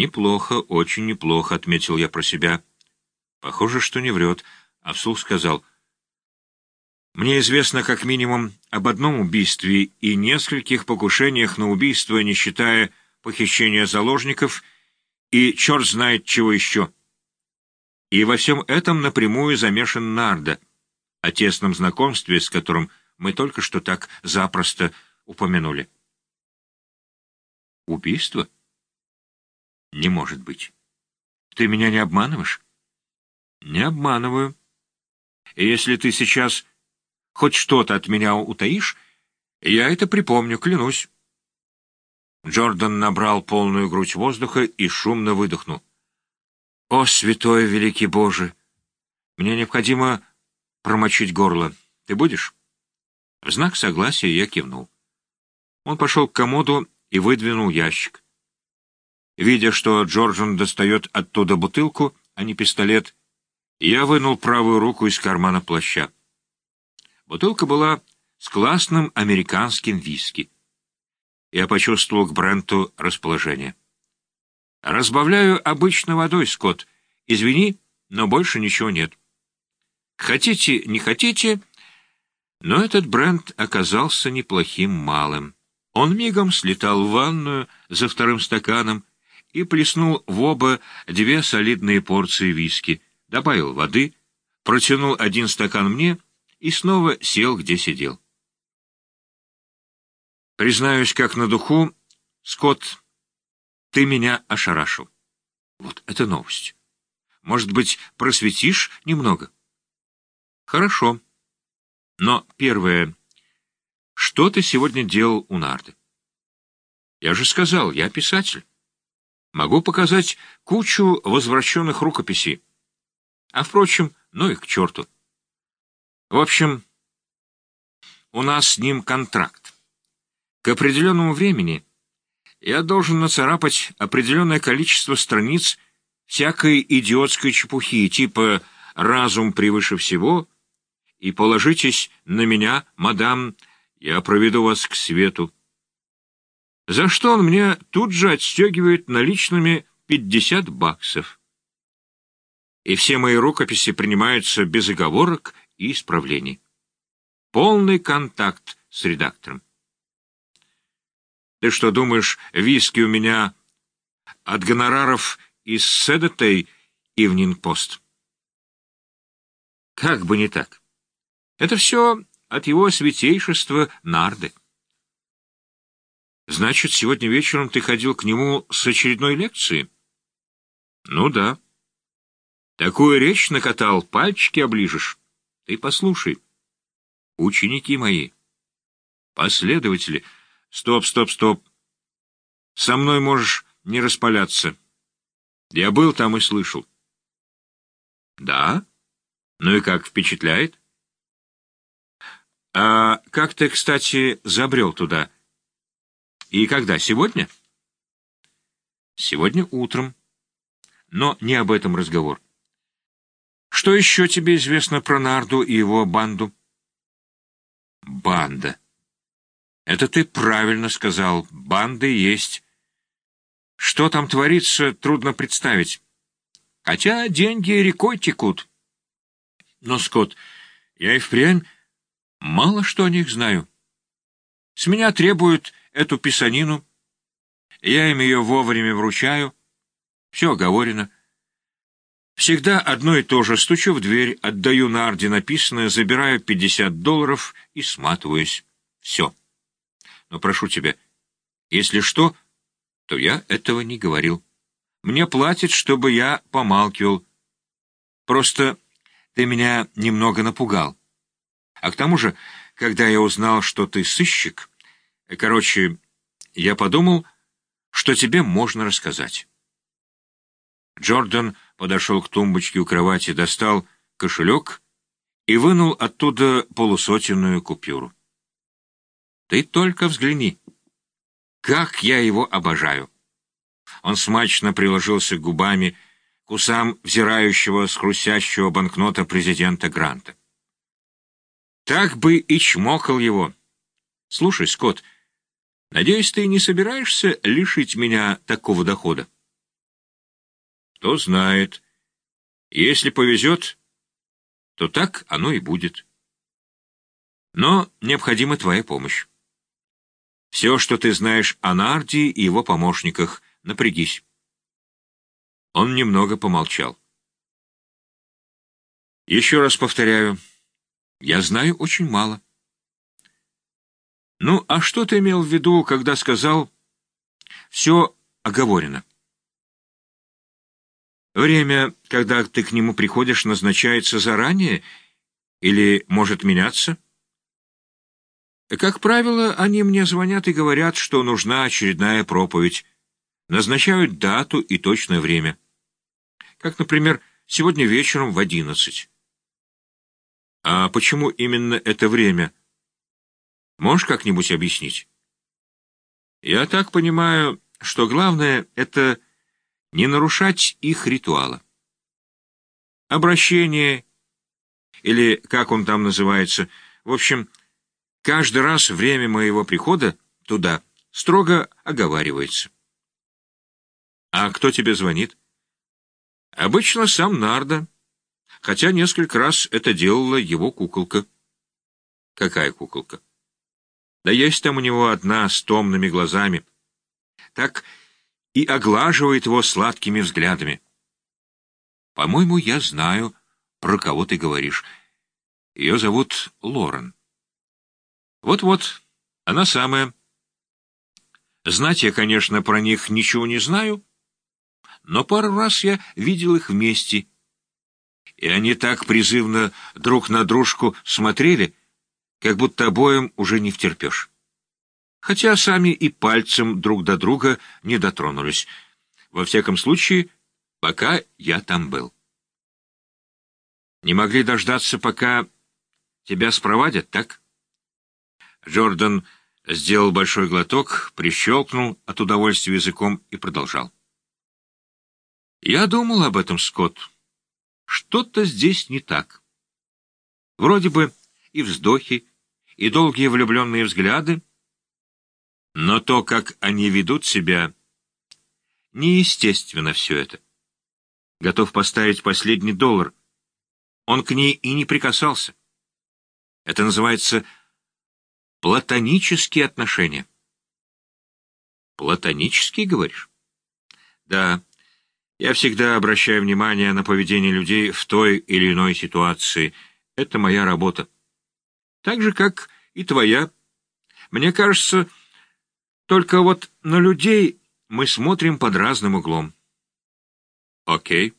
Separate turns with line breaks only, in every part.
«Неплохо, очень неплохо», — отметил я про себя. Похоже, что не врет, а вслух сказал. «Мне известно как минимум об одном убийстве и нескольких покушениях на убийство, не считая похищения заложников, и черт знает чего еще. И во всем этом напрямую замешан Нарда, о тесном знакомстве с которым мы только что так запросто упомянули». «Убийство?» Не может быть. Ты меня не обманываешь? Не обманываю. И если ты сейчас хоть что-то от меня утаишь, я это припомню, клянусь. Джордан набрал полную грудь воздуха и шумно выдохнул. «О, святой великий Боже! Мне необходимо промочить горло. Ты будешь?» В знак согласия я кивнул. Он пошел к комоду и выдвинул ящик. Видя, что Джорджин достает оттуда бутылку, а не пистолет, я вынул правую руку из кармана плаща. Бутылка была с классным американским виски. Я почувствовал к Бренту расположение. «Разбавляю обычной водой, Скотт. Извини, но больше ничего нет». «Хотите, не хотите...» Но этот Брент оказался неплохим малым. Он мигом слетал в ванную за вторым стаканом, и плеснул в оба две солидные порции виски, добавил воды, протянул один стакан мне и снова сел, где сидел. Признаюсь, как на духу, Скотт, ты меня ошарашил. Вот это новость. Может быть, просветишь немного? Хорошо. Но первое. Что ты сегодня делал у Нарды? Я же сказал, я писатель. Могу показать кучу возвращенных рукописей. А, впрочем, ну и к черту. В общем, у нас с ним контракт. К определенному времени я должен нацарапать определенное количество страниц всякой идиотской чепухи, типа «разум превыше всего» и «положитесь на меня, мадам, я проведу вас к свету» за что он мне тут же отстегивает наличными 50 баксов. И все мои рукописи принимаются без оговорок и исправлений. Полный контакт с редактором. Ты что, думаешь, виски у меня от гонораров из Седетей Ивнинг-Пост? Как бы не так. Это все от его святейшества Нарды. Значит, сегодня вечером ты ходил к нему с очередной лекции? Ну да. Такую речь накатал, пальчики оближешь. Ты послушай. Ученики мои. Последователи. Стоп, стоп, стоп. Со мной можешь не распаляться. Я был там и слышал. Да? Ну и как, впечатляет? А как ты, кстати, забрел туда? — и когда? Сегодня? Сегодня утром. Но не об этом разговор. Что еще тебе известно про Нарду и его банду? Банда. Это ты правильно сказал. Банды есть. Что там творится, трудно представить. Хотя деньги рекой текут. Но, Скотт, я и впрямь мало что о них знаю. С меня требуют эту писанину. Я им ее вовремя вручаю. Все оговорено. Всегда одно и то же. Стучу в дверь, отдаю Нарде написанное, забираю 50 долларов и сматываюсь. Все. Но прошу тебя, если что, то я этого не говорил. Мне платят, чтобы я помалкивал. Просто ты меня немного напугал. А к тому же, когда я узнал, что ты сыщик, Короче, я подумал, что тебе можно рассказать. Джордан подошел к тумбочке у кровати, достал кошелек и вынул оттуда полусотенную купюру. Ты только взгляни. Как я его обожаю! Он смачно приложился губами к усам взирающего с хрустящего банкнота президента Гранта. Так бы и чмокал его. Слушай, Скотт, Надеюсь, ты не собираешься лишить меня такого дохода? Кто знает. Если повезет, то так оно и будет. Но необходима твоя помощь. Все, что ты знаешь о Нарди и его помощниках, напрягись. Он немного помолчал. Еще раз повторяю, я знаю очень мало. Ну, а что ты имел в виду, когда сказал «все оговорено»? Время, когда ты к нему приходишь, назначается заранее или может меняться? Как правило, они мне звонят и говорят, что нужна очередная проповедь. Назначают дату и точное время. Как, например, сегодня вечером в одиннадцать. А почему именно это время? Можешь как-нибудь объяснить? Я так понимаю, что главное — это не нарушать их ритуала. Обращение, или как он там называется, в общем, каждый раз время моего прихода туда строго оговаривается. А кто тебе звонит? Обычно сам Нарда, хотя несколько раз это делала его куколка. Какая куколка? Да есть там у него одна с томными глазами. Так и оглаживает его сладкими взглядами. По-моему, я знаю, про кого ты говоришь. Ее зовут Лорен. Вот-вот, она самая. Знать я, конечно, про них ничего не знаю, но пару раз я видел их вместе, и они так призывно друг на дружку смотрели, как будто обоим уже не втерпешь хотя сами и пальцем друг до друга не дотронулись. Во всяком случае, пока я там был. Не могли дождаться, пока тебя спровадят, так? Джордан сделал большой глоток, прищелкнул от удовольствия языком и продолжал. Я думал об этом, Скотт. Что-то здесь не так. Вроде бы и вздохи, и долгие влюбленные взгляды, но то, как они ведут себя, неестественно все это. Готов поставить последний доллар. Он к ней и не прикасался. Это называется платонические отношения. Платонические, говоришь? Да. Я всегда обращаю внимание на поведение людей в той или иной ситуации. Это моя работа. Так же, как и твоя. Мне кажется, только вот на людей мы смотрим под разным углом. Окей.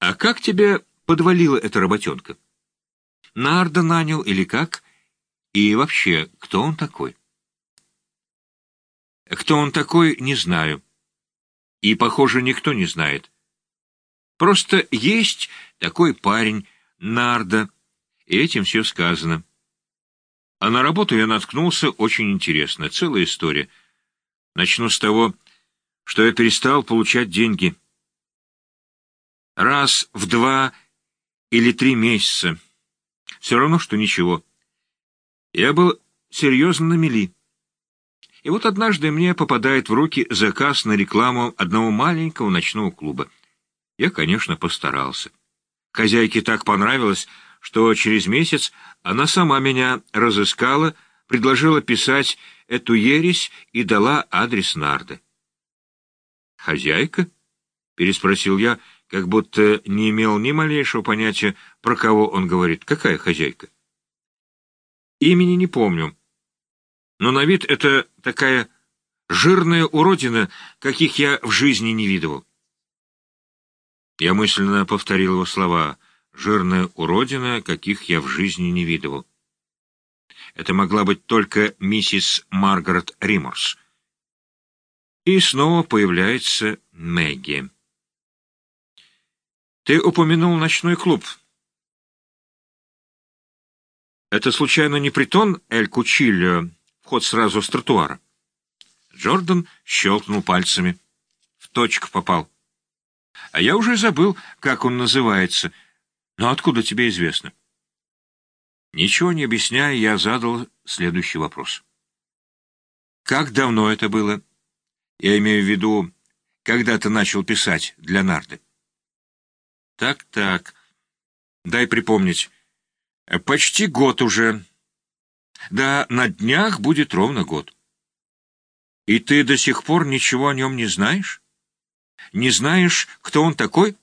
А как тебе подвалила эта работенка? Нарда нанял или как? И вообще, кто он такой? Кто он такой, не знаю. И, похоже, никто не знает. Просто есть такой парень, Нарда, и этим все сказано. А на работу я наткнулся очень интересно. Целая история. Начну с того, что я перестал получать деньги. Раз в два или три месяца. Все равно, что ничего. Я был серьезно на мели. И вот однажды мне попадает в руки заказ на рекламу одного маленького ночного клуба. Я, конечно, постарался. Хозяйке так понравилось, что через месяц она сама меня разыскала, предложила писать эту ересь и дала адрес Нарды. «Хозяйка?» — переспросил я, как будто не имел ни малейшего понятия, про кого он говорит. «Какая хозяйка?» «Имени не помню. Но на вид это такая жирная уродина, каких я в жизни не видывал». Я мысленно повторил его слова — жирная уродина, каких я в жизни не видывал. Это могла быть только миссис Маргарет Риморс. И снова появляется Мэгги. Ты упомянул ночной клуб. Это случайно не притон Эль Кучильо, вход сразу с тротуара? Джордан щелкнул пальцами. В точку попал. А я уже забыл, как он называется — но откуда тебе известно? Ничего не объясняя, я задал следующий вопрос. Как давно это было? Я имею в виду, когда ты начал писать для Нарды? Так-так, дай припомнить. Почти год уже. Да, на днях будет ровно год. И ты до сих пор ничего о нем не знаешь? Не знаешь, кто он такой?